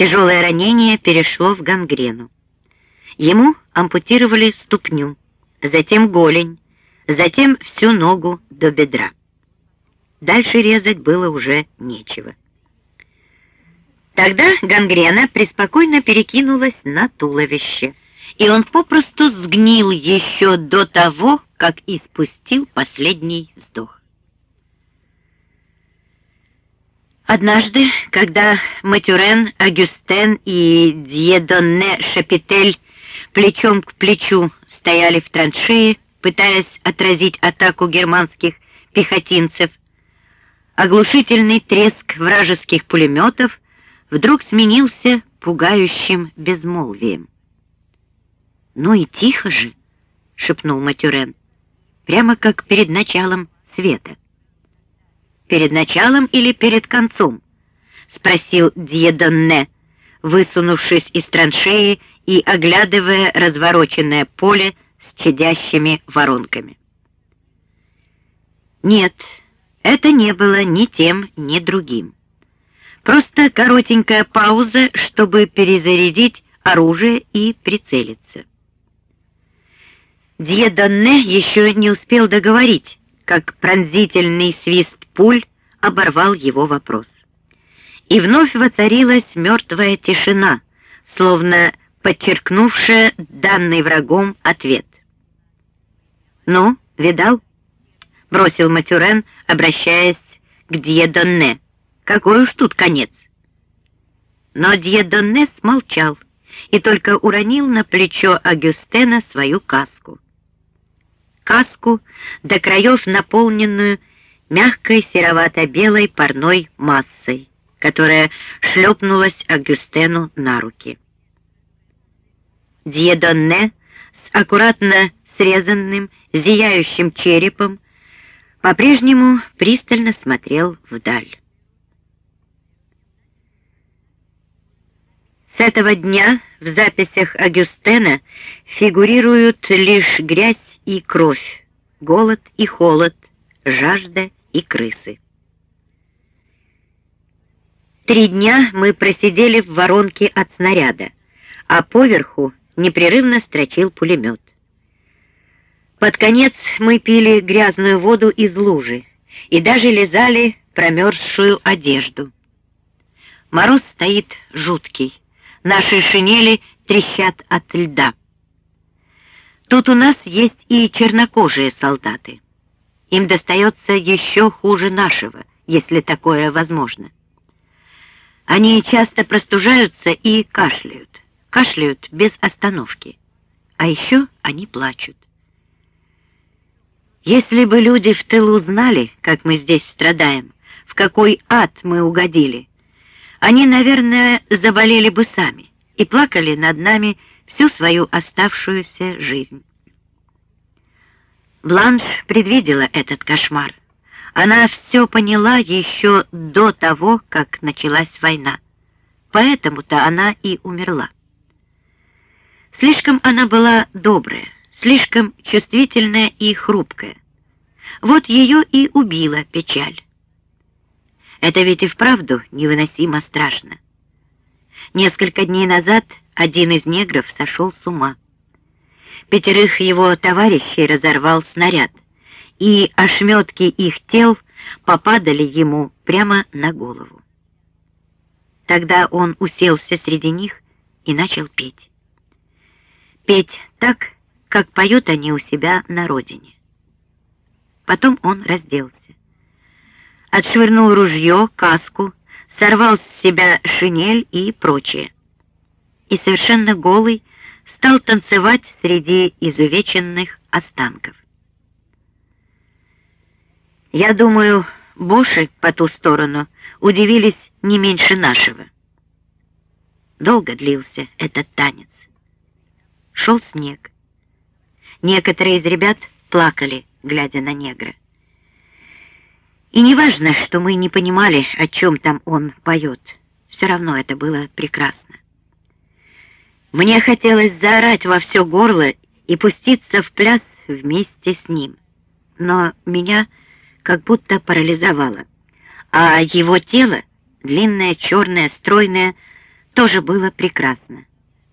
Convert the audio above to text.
Тяжелое ранение перешло в гангрену. Ему ампутировали ступню, затем голень, затем всю ногу до бедра. Дальше резать было уже нечего. Тогда гангрена преспокойно перекинулась на туловище, и он попросту сгнил еще до того, как испустил последний вздох. Однажды, когда Матюрен, Агюстен и Дьедонне Шапитель плечом к плечу стояли в траншее, пытаясь отразить атаку германских пехотинцев, оглушительный треск вражеских пулеметов вдруг сменился пугающим безмолвием. «Ну и тихо же!» — шепнул Матюрен, прямо как перед началом света. «Перед началом или перед концом?» — спросил Дьедонне, высунувшись из траншеи и оглядывая развороченное поле с чадящими воронками. «Нет, это не было ни тем, ни другим. Просто коротенькая пауза, чтобы перезарядить оружие и прицелиться. Дьедонне еще не успел договорить, как пронзительный свист пуль оборвал его вопрос. И вновь воцарилась мертвая тишина, словно подчеркнувшая данный врагом ответ. «Ну, видал?» — бросил Матюрен, обращаясь к Дьедонне. «Какой уж тут конец!» Но Дьедонне смолчал и только уронил на плечо Агюстена свою каску каску, до краев наполненную мягкой серовато-белой парной массой, которая шлепнулась Агюстену на руки. Дьедонне с аккуратно срезанным, зияющим черепом по-прежнему пристально смотрел вдаль. С этого дня в записях Агюстена фигурируют лишь грязь и кровь, голод и холод, жажда и крысы. Три дня мы просидели в воронке от снаряда, а поверху непрерывно строчил пулемет. Под конец мы пили грязную воду из лужи и даже лизали промерзшую одежду. Мороз стоит жуткий, наши шинели трещат от льда. Тут у нас есть и чернокожие солдаты. Им достается еще хуже нашего, если такое возможно. Они часто простужаются и кашляют. Кашляют без остановки. А еще они плачут. Если бы люди в тылу знали, как мы здесь страдаем, в какой ад мы угодили, они, наверное, заболели бы сами и плакали над нами всю свою оставшуюся жизнь. Бланш предвидела этот кошмар. Она все поняла еще до того, как началась война. Поэтому-то она и умерла. Слишком она была добрая, слишком чувствительная и хрупкая. Вот ее и убила печаль. Это ведь и вправду невыносимо страшно. Несколько дней назад один из негров сошел с ума. Пятерых его товарищей разорвал снаряд, и ошметки их тел попадали ему прямо на голову. Тогда он уселся среди них и начал петь. Петь так, как поют они у себя на родине. Потом он разделся. Отшвырнул ружье, каску, сорвал с себя шинель и прочее. И совершенно голый стал танцевать среди изувеченных останков. Я думаю, боши по ту сторону удивились не меньше нашего. Долго длился этот танец. Шел снег. Некоторые из ребят плакали, глядя на негра. И не важно, что мы не понимали, о чем там он поет. Все равно это было прекрасно. Мне хотелось заорать во все горло и пуститься в пляс вместе с ним. Но меня как будто парализовало, а его тело, длинное, черное, стройное, тоже было прекрасно.